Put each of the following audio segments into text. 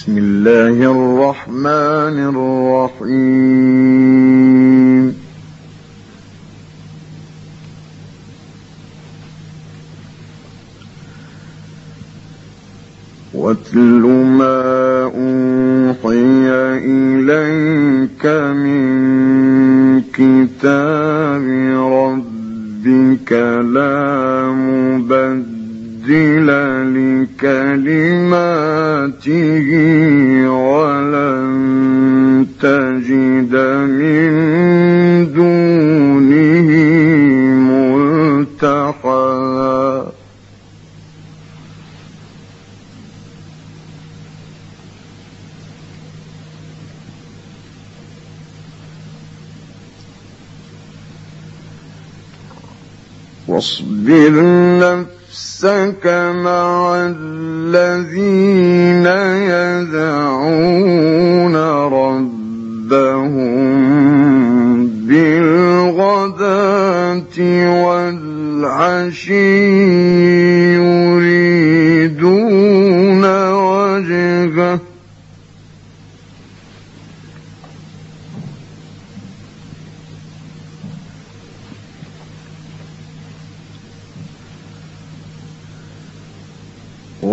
بسم الله الرحمن الرحيم. واتل ما أوحي إليك من كتاب ربك لا مبدل لكلماته ولن تجد من دونه ملتحدا واصبر نفسك مع الذين يدعون ربهم بالغداة والعشي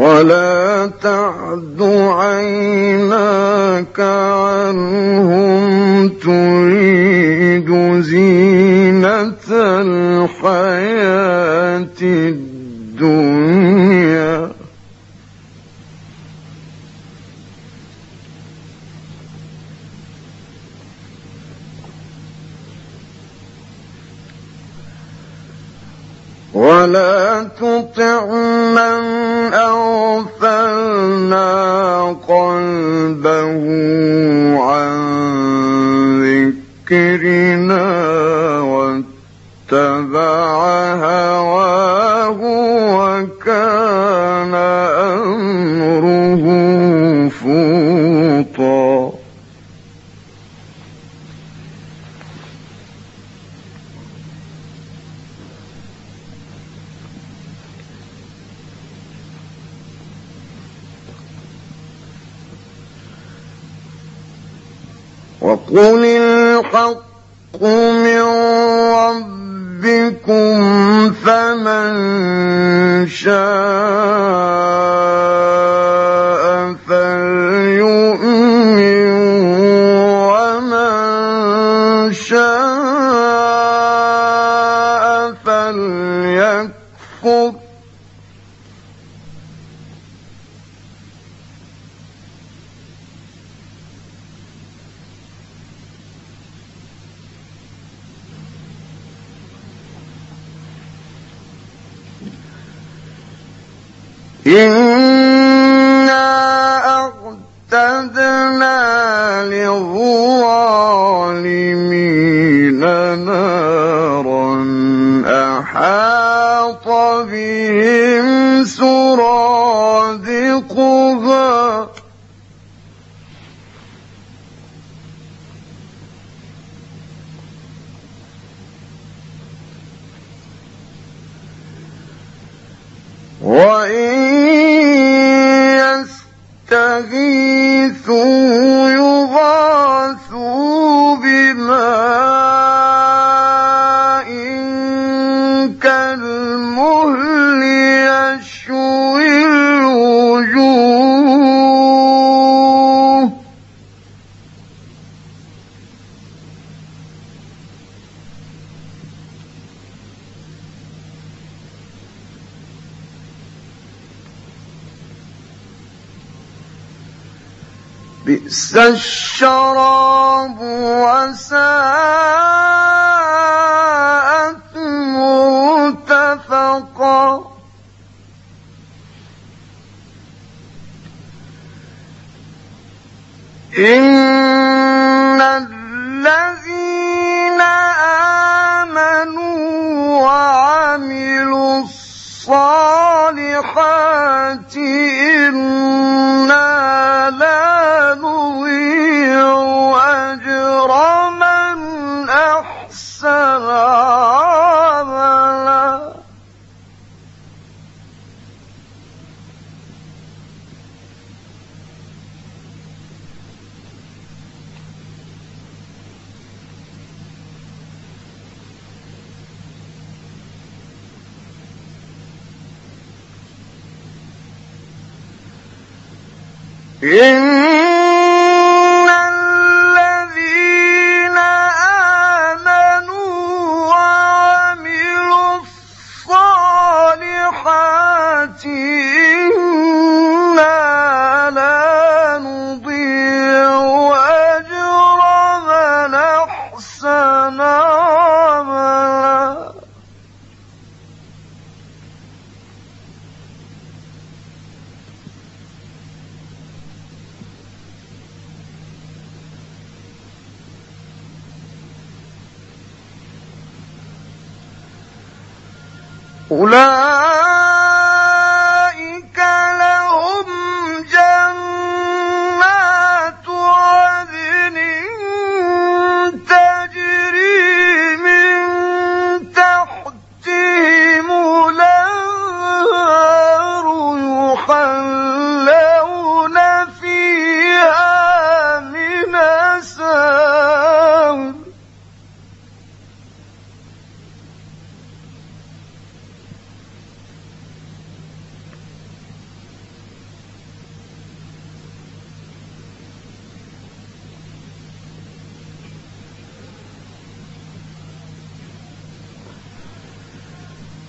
ولا تعد عيناك عنهم تريد زينة الحياة الدنيا. الحق من ربكم فمن شاء كالمهل يشوي الوجوه. بئس الشراب وساءت إن الذين آمنوا وعملوا الصالحات إنا إن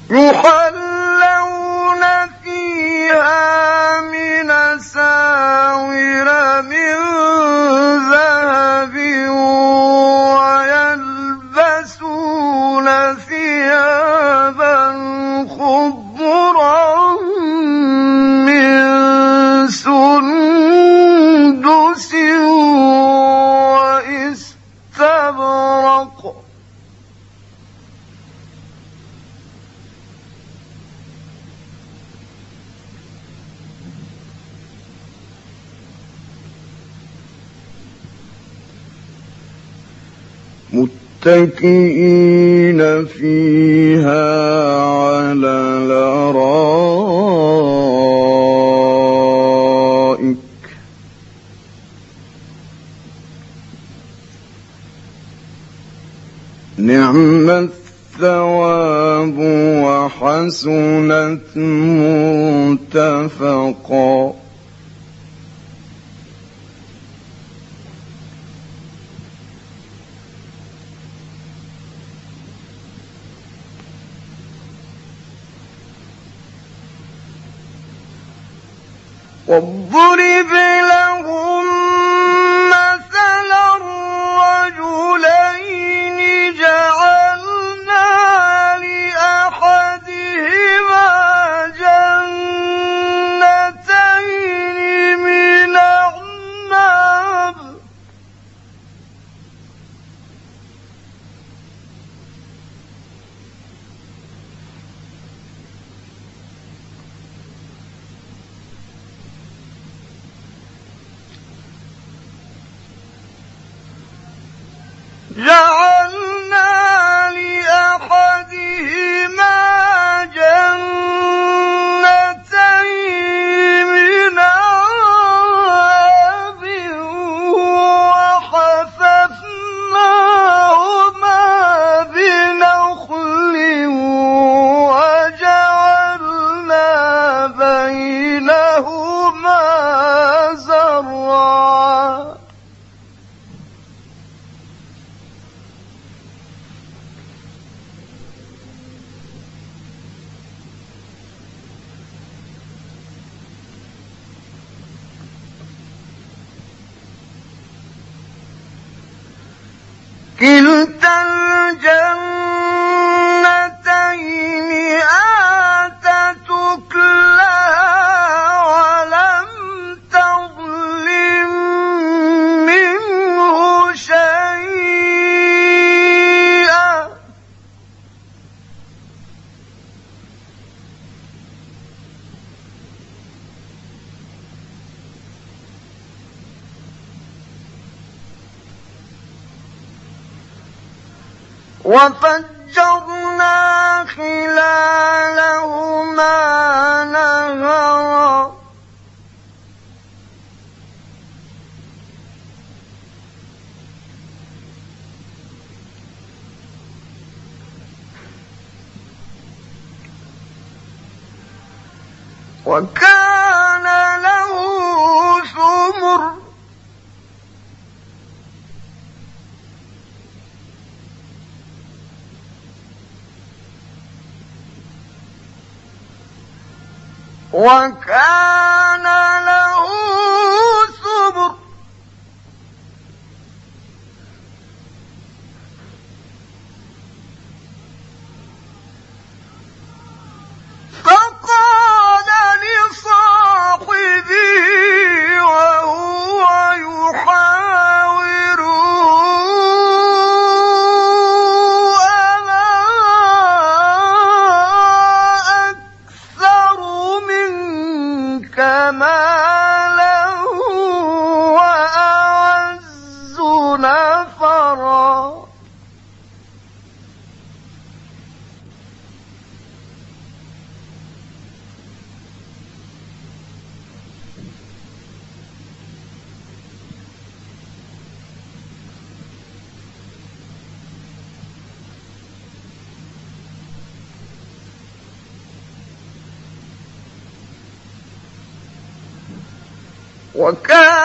入怀 متكئين فيها على الأرائك. نعم الثواب وحسنت واضرب كلتا الجنتين وفجرنا وكان Okay.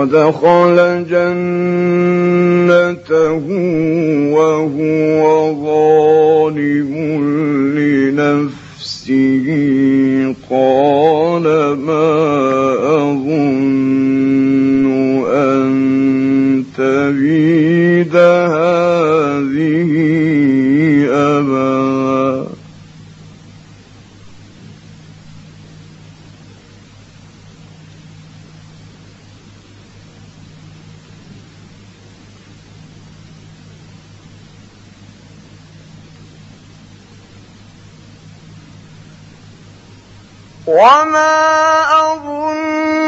ودخل جنته وهو ظالم لنفسه. قال ما أظن أن تبيد أظن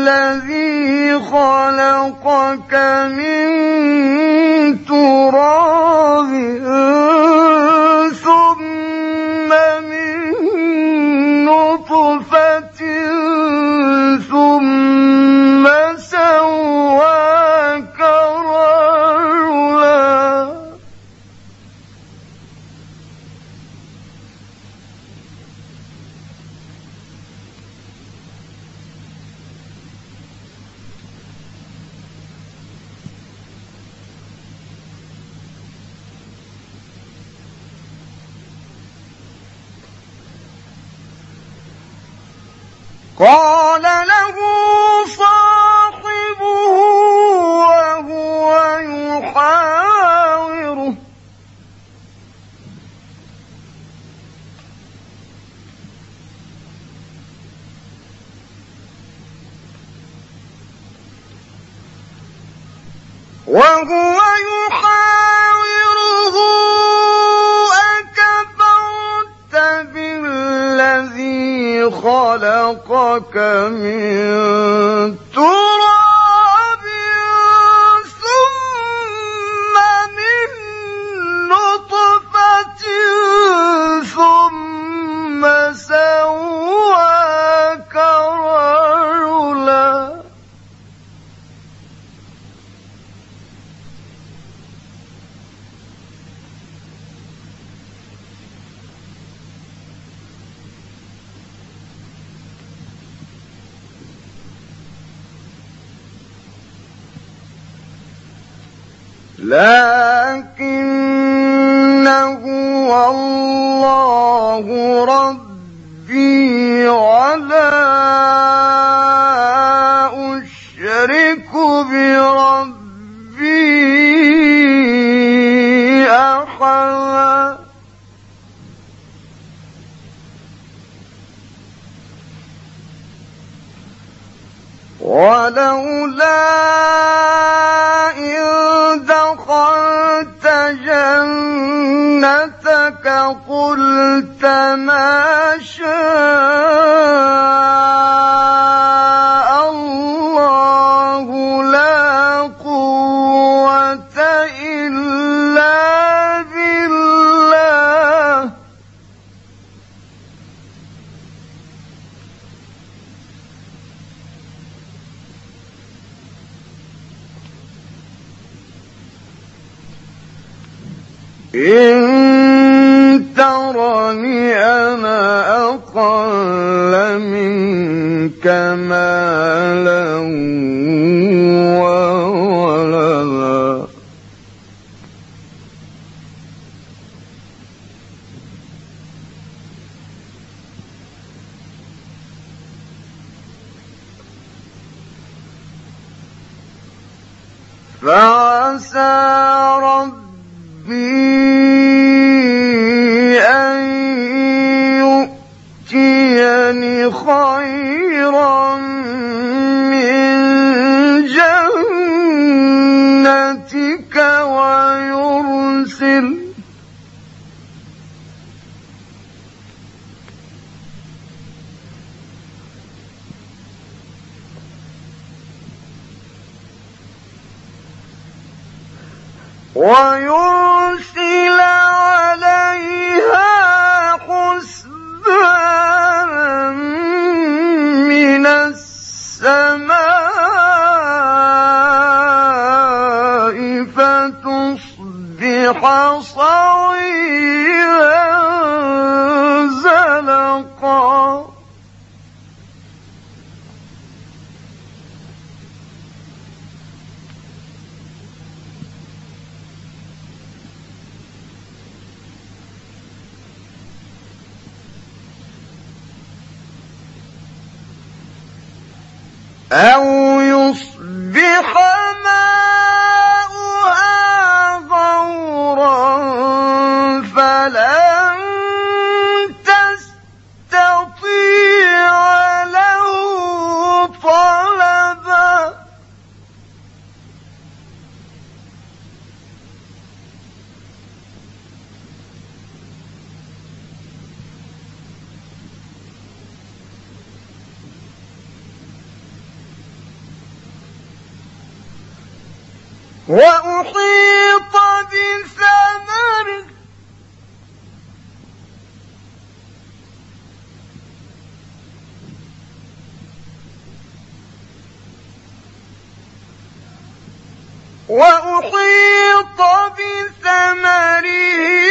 الذي خلقك من تراب. قال إن أو وأحيط بثمره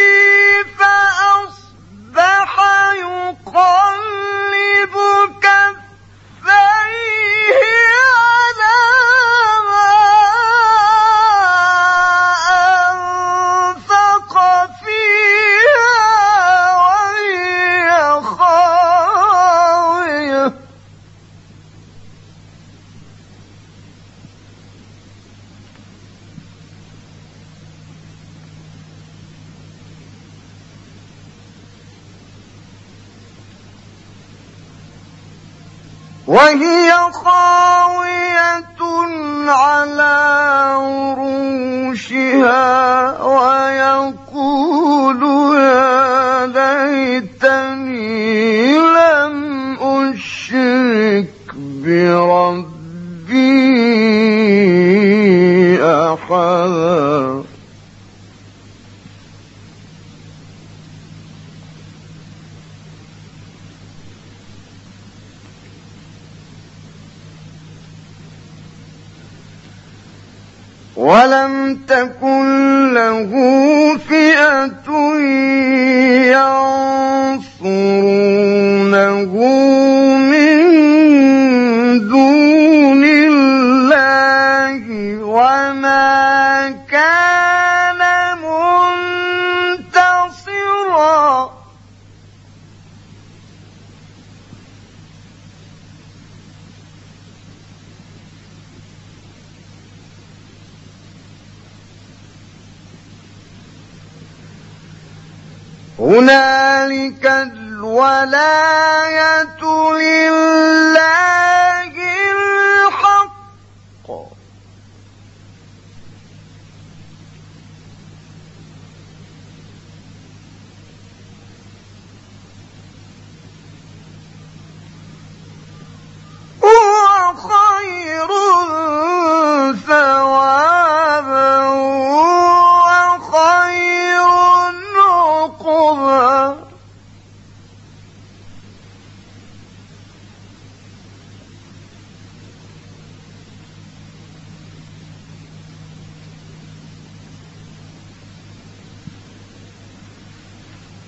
وهي ولم تكن له فئة ينصرون هنالك الولاية لله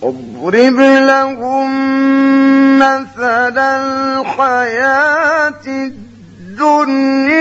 اضرب لهم مثل الحياة الدنيا.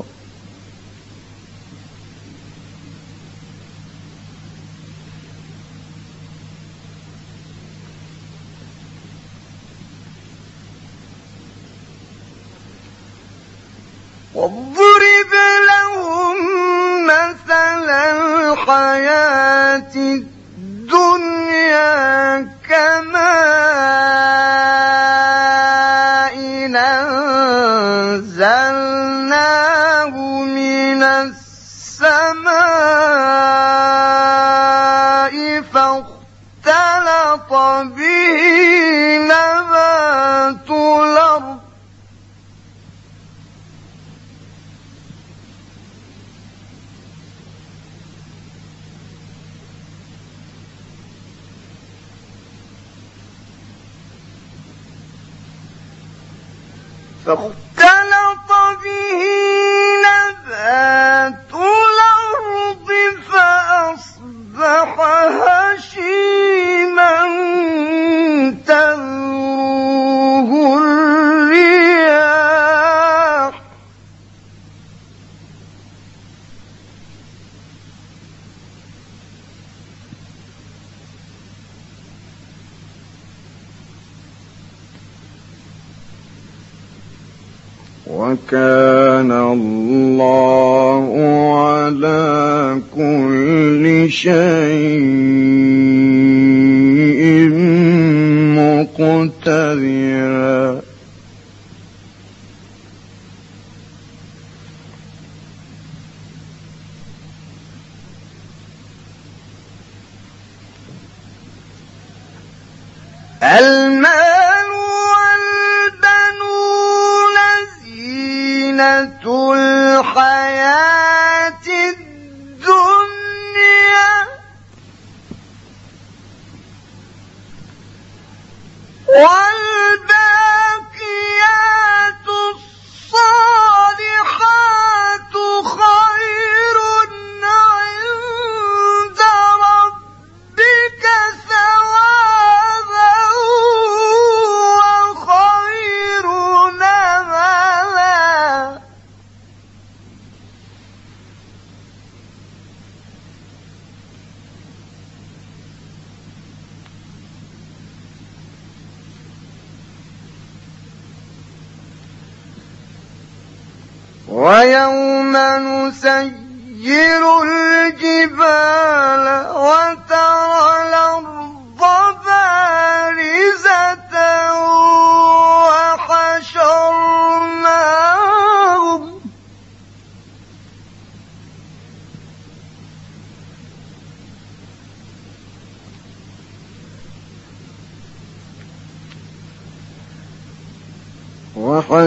فاختلط به وكان الله على كل شيء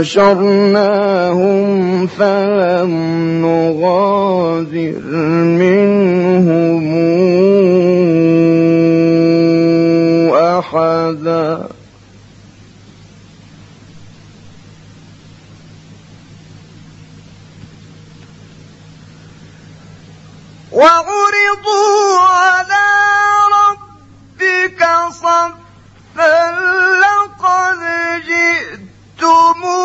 وحشرناهم فلم نغادر منهم أحدا. وعرضوا على ربك صفا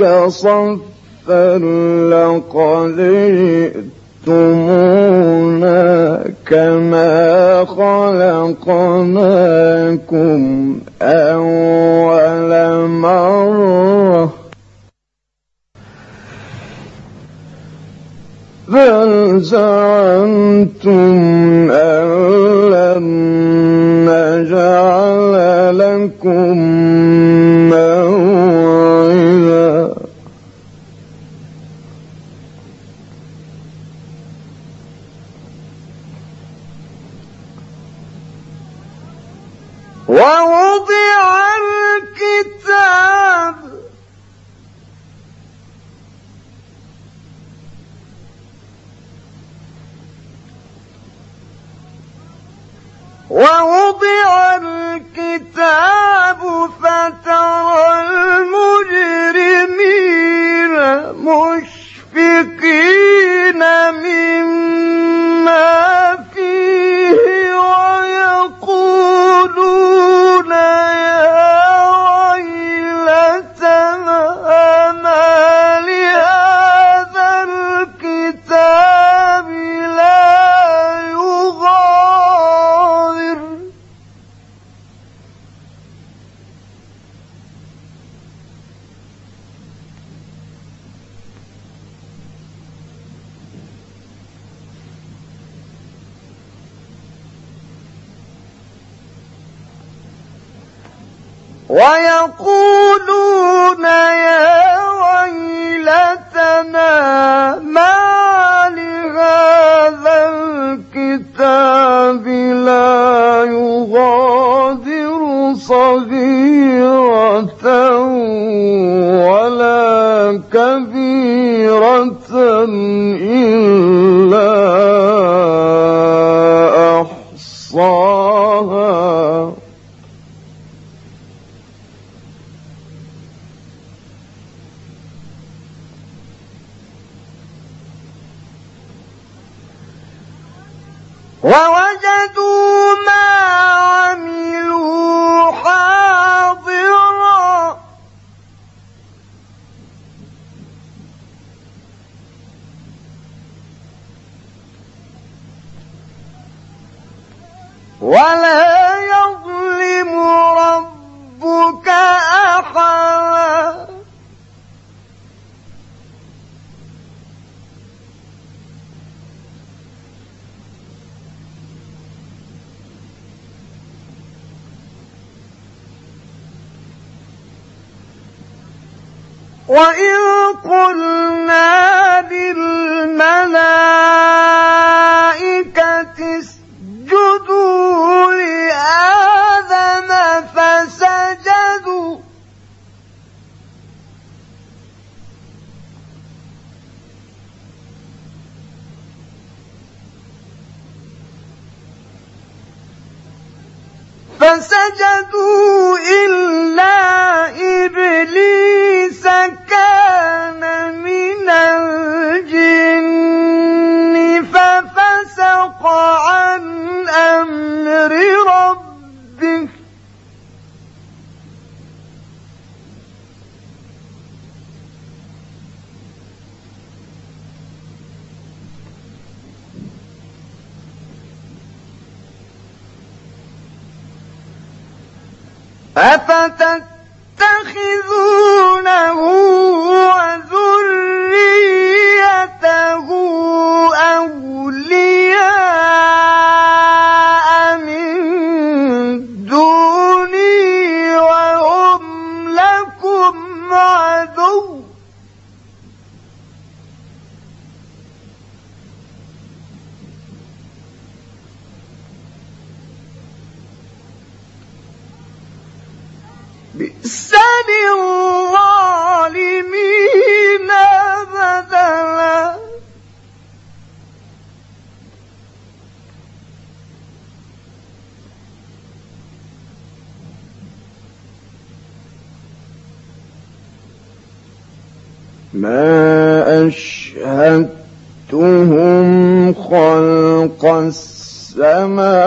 ربك صفا لقد جئتمونا كما خلقناكم أول مرة. بل زعمتم ويقولون يا ويلتنا ما لهذا الكتاب لا يغادر صغيرة وإذ قلنا للملائكة فسجدوا إلا إبليس أفتتخذونه ما أشهدتهم خلق السماوات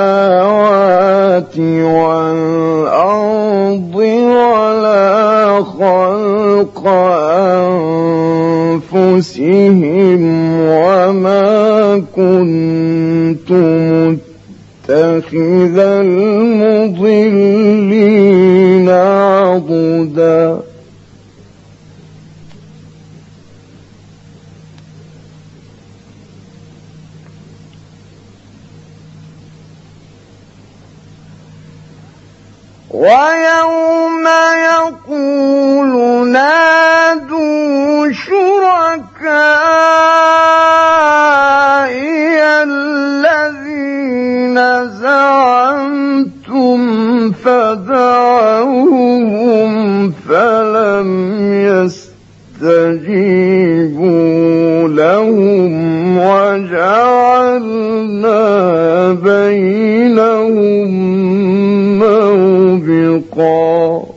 شركائي الذين زعمتم فدعوهم فلم يستجيبوا لهم وجعلنا بينهم موبقا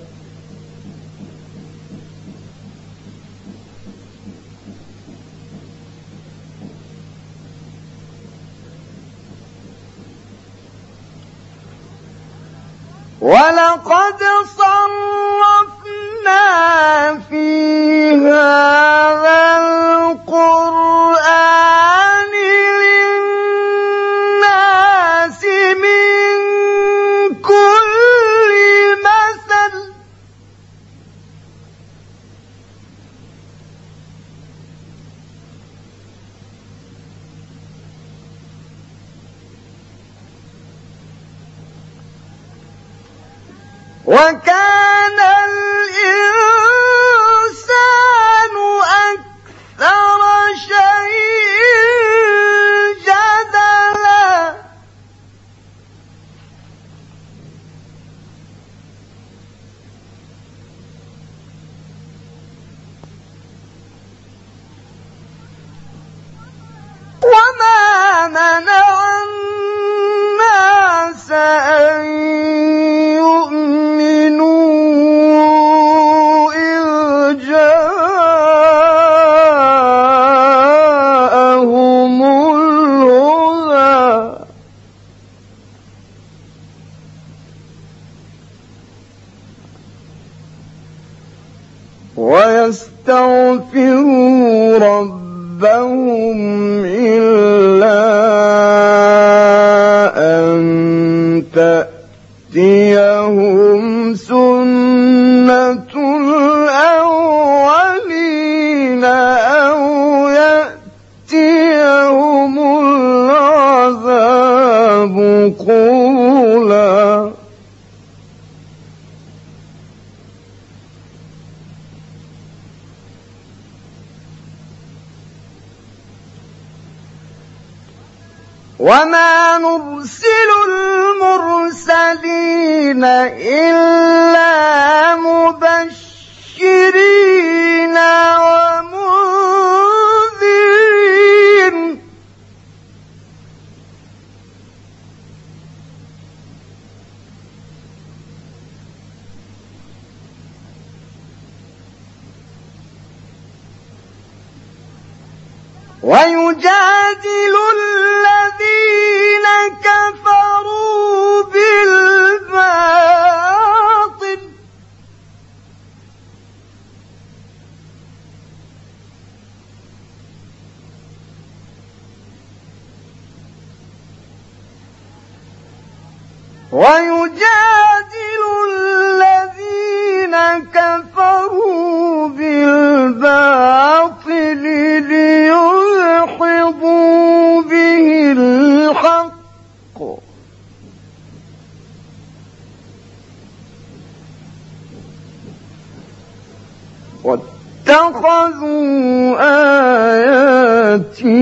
ولقد صرفنا ويستغفروا ربهم إلا أن تأتيهم سنة الأولين أو يأتيهم العذاب قوة وما نرسل المرسلين إلا مبشرين ومنذرين ويجادل ويجادل الذين كفروا بالباطل ليلحظوا به الحق. واتخذوا آياتي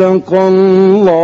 صدق الله